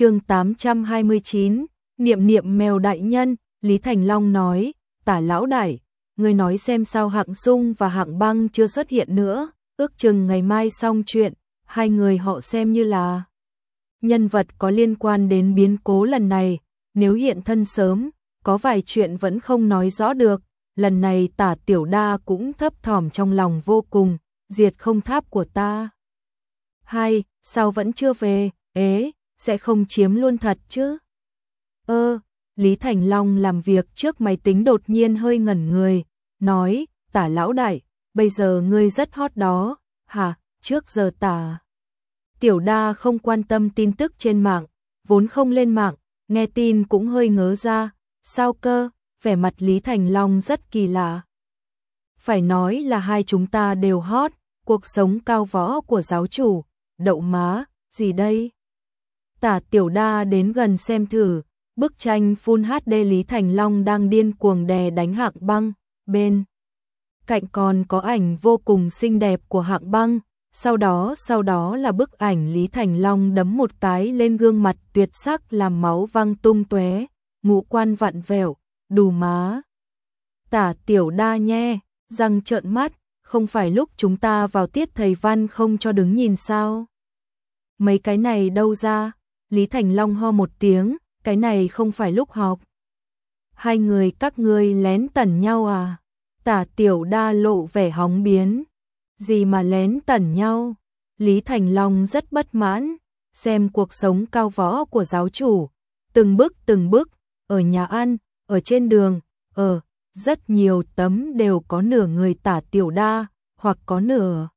chương 829, niệm niệm mèo đại nhân, Lý Thành Long nói, tả lão đại, người nói xem sao hạng sung và hạng băng chưa xuất hiện nữa, ước chừng ngày mai xong chuyện, hai người họ xem như là nhân vật có liên quan đến biến cố lần này, nếu hiện thân sớm, có vài chuyện vẫn không nói rõ được, lần này tả tiểu đa cũng thấp thỏm trong lòng vô cùng, diệt không tháp của ta. Hai, sao vẫn chưa về, ế, sẽ không chiếm luôn thật chứ? Ơ, Lý Thành Long làm việc trước máy tính đột nhiên hơi ngẩn người, nói, tả lão đại, bây giờ ngươi rất hot đó, hả, trước giờ tả. Tiểu đa không quan tâm tin tức trên mạng, vốn không lên mạng, nghe tin cũng hơi ngớ ra, sao cơ, vẻ mặt Lý Thành Long rất kỳ lạ. Phải nói là hai chúng ta đều hot, cuộc sống cao võ của giáo chủ, đậu má, gì đây? Tả tiểu đa đến gần xem thử, bức tranh Full HD Lý Thành Long đang điên cuồng đè đánh hạng băng, bên. Cạnh còn có ảnh vô cùng xinh đẹp của hạng băng, sau đó sau đó là bức ảnh Lý Thành Long đấm một cái lên gương mặt tuyệt sắc làm máu văng tung tóe, ngũ quan vặn vẹo, đù má. Tả tiểu đa nhe, răng trợn mắt, không phải lúc chúng ta vào tiết thầy văn không cho đứng nhìn sao. Mấy cái này đâu ra, Lý Thành Long ho một tiếng, cái này không phải lúc học. Hai người các ngươi lén tẩn nhau à? Tả tiểu đa lộ vẻ hóng biến. Gì mà lén tẩn nhau? Lý Thành Long rất bất mãn, xem cuộc sống cao võ của giáo chủ, từng bước từng bước, ở nhà ăn, ở trên đường, ở rất nhiều tấm đều có nửa người tả tiểu đa, hoặc có nửa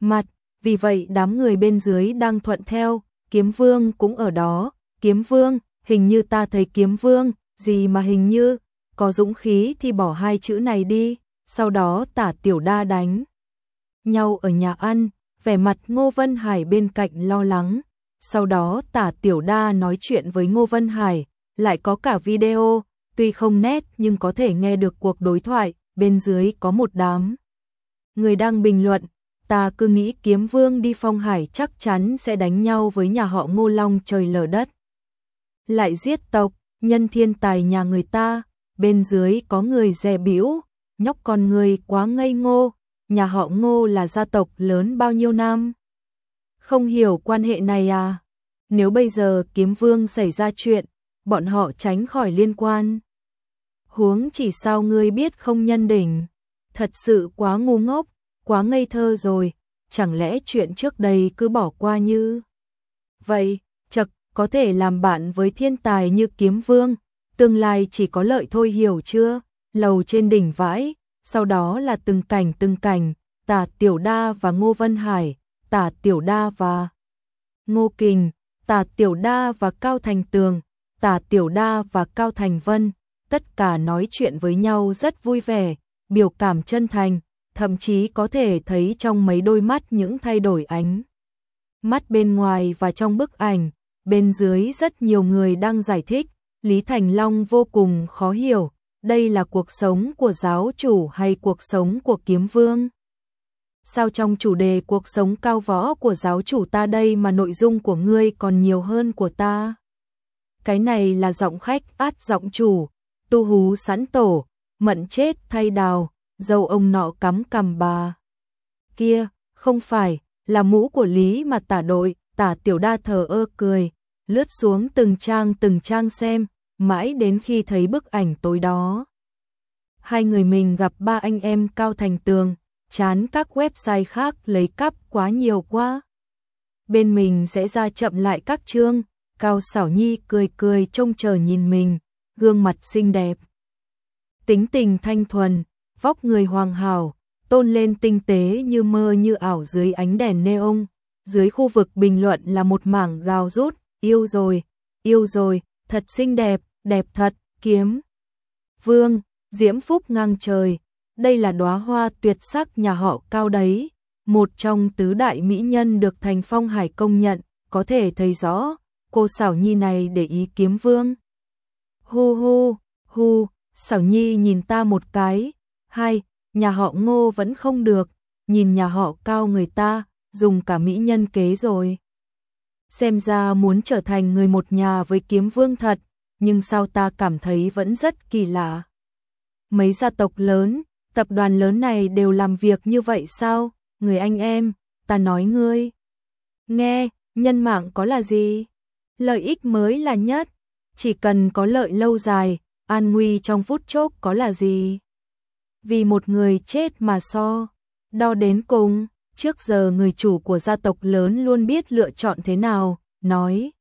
mặt, vì vậy đám người bên dưới đang thuận theo, kiếm vương cũng ở đó, kiếm vương, hình như ta thấy kiếm vương, gì mà hình như, có dũng khí thì bỏ hai chữ này đi, sau đó tả tiểu đa đánh. Nhau ở nhà ăn, vẻ mặt Ngô Vân Hải bên cạnh lo lắng, sau đó tả tiểu đa nói chuyện với Ngô Vân Hải, lại có cả video, tuy không nét nhưng có thể nghe được cuộc đối thoại, bên dưới có một đám. Người đang bình luận, ta cứ nghĩ kiếm vương đi phong hải chắc chắn sẽ đánh nhau với nhà họ ngô long trời lở đất. Lại giết tộc, nhân thiên tài nhà người ta, bên dưới có người dè biểu, nhóc con người quá ngây ngô, nhà họ ngô là gia tộc lớn bao nhiêu năm. Không hiểu quan hệ này à? Nếu bây giờ kiếm vương xảy ra chuyện, bọn họ tránh khỏi liên quan. Huống chỉ sao ngươi biết không nhân đỉnh, thật sự quá ngu ngốc, quá ngây thơ rồi, chẳng lẽ chuyện trước đây cứ bỏ qua như... Vậy, chật, có thể làm bạn với thiên tài như kiếm vương, tương lai chỉ có lợi thôi hiểu chưa? Lầu trên đỉnh vãi, sau đó là từng cảnh từng cảnh, tả tiểu đa và ngô vân hải, tả tiểu đa và ngô kình, tả tiểu đa và cao thành tường, tả tiểu đa và cao thành vân, tất cả nói chuyện với nhau rất vui vẻ, biểu cảm chân thành, thậm chí có thể thấy trong mấy đôi mắt những thay đổi ánh. Mắt bên ngoài và trong bức ảnh, bên dưới rất nhiều người đang giải thích, Lý Thành Long vô cùng khó hiểu, đây là cuộc sống của giáo chủ hay cuộc sống của kiếm vương? Sao trong chủ đề cuộc sống cao võ của giáo chủ ta đây mà nội dung của ngươi còn nhiều hơn của ta? Cái này là giọng khách át giọng chủ, tu hú sẵn tổ, mận chết thay đào, dâu ông nọ cắm cằm bà. Kia, không phải, là mũ của Lý mà tả đội, tả tiểu đa thờ ơ cười, lướt xuống từng trang từng trang xem, mãi đến khi thấy bức ảnh tối đó. Hai người mình gặp ba anh em cao thành tường, chán các website khác lấy cắp quá nhiều quá. Bên mình sẽ ra chậm lại các chương, Cao xảo nhi cười cười trông chờ nhìn mình, gương mặt xinh đẹp. Tính tình thanh thuần, vóc người hoàng hảo, tôn lên tinh tế như mơ như ảo dưới ánh đèn neon. Dưới khu vực bình luận là một mảng gào rút, yêu rồi, yêu rồi, thật xinh đẹp, đẹp thật, kiếm. Vương, diễm phúc ngang trời, đây là đóa hoa tuyệt sắc nhà họ cao đấy, một trong tứ đại mỹ nhân được thành phong hải công nhận, có thể thấy rõ, cô xảo nhi này để ý kiếm vương. Hu hu, hu, xảo nhi nhìn ta một cái, hai, nhà họ ngô vẫn không được, nhìn nhà họ cao người ta, dùng cả mỹ nhân kế rồi. xem ra muốn trở thành người một nhà với kiếm vương thật, nhưng sao ta cảm thấy vẫn rất kỳ lạ. Mấy gia tộc lớn, tập đoàn lớn này đều làm việc như vậy sao? Người anh em, ta nói ngươi. Nghe, nhân mạng có là gì? Lợi ích mới là nhất, chỉ cần có lợi lâu dài, an nguy trong phút chốc có là gì? Vì một người chết mà so, đo đến cùng, trước giờ người chủ của gia tộc lớn luôn biết lựa chọn thế nào, nói.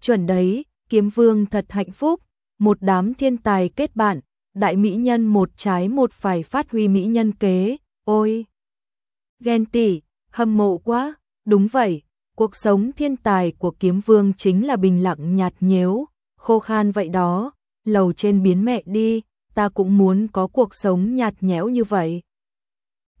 Chuẩn đấy, kiếm vương thật hạnh phúc, một đám thiên tài kết bạn, đại mỹ nhân một trái một phải phát huy mỹ nhân kế, ôi. Ghen tỉ, hâm mộ quá, đúng vậy, cuộc sống thiên tài của kiếm vương chính là bình lặng nhạt nhếu, khô khan vậy đó, lầu trên biến mẹ đi, ta cũng muốn có cuộc sống nhạt nhẽo như vậy.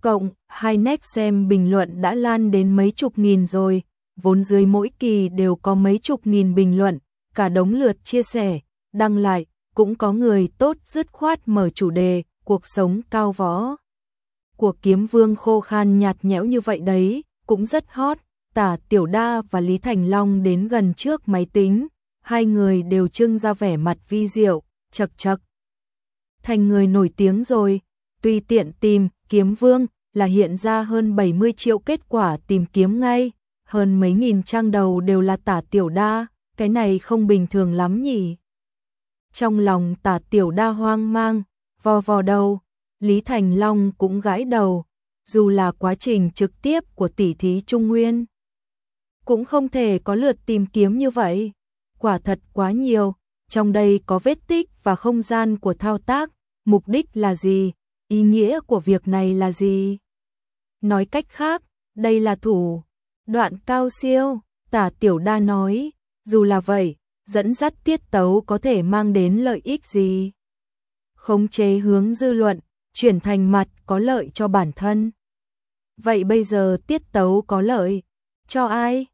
Cộng, hai nét xem bình luận đã lan đến mấy chục nghìn rồi, vốn dưới mỗi kỳ đều có mấy chục nghìn bình luận, cả đống lượt chia sẻ, đăng lại, cũng có người tốt dứt khoát mở chủ đề, cuộc sống cao võ. Cuộc kiếm vương khô khan nhạt nhẽo như vậy đấy, cũng rất hot, tả Tiểu Đa và Lý Thành Long đến gần trước máy tính, hai người đều trưng ra vẻ mặt vi diệu, chật chật. Thành người nổi tiếng rồi, tùy tiện tìm, kiếm vương, là hiện ra hơn 70 triệu kết quả tìm kiếm ngay, hơn mấy nghìn trang đầu đều là tả tiểu đa, cái này không bình thường lắm nhỉ. Trong lòng tả tiểu đa hoang mang, vò vò đầu, Lý Thành Long cũng gãi đầu, dù là quá trình trực tiếp của tỷ thí Trung Nguyên. Cũng không thể có lượt tìm kiếm như vậy, quả thật quá nhiều, trong đây có vết tích và không gian của thao tác, mục đích là gì, ý nghĩa của việc này là gì. Nói cách khác, đây là thủ đoạn cao siêu, tả tiểu đa nói, dù là vậy, dẫn dắt tiết tấu có thể mang đến lợi ích gì. Khống chế hướng dư luận, chuyển thành mặt có lợi cho bản thân. Vậy bây giờ tiết tấu có lợi, cho ai?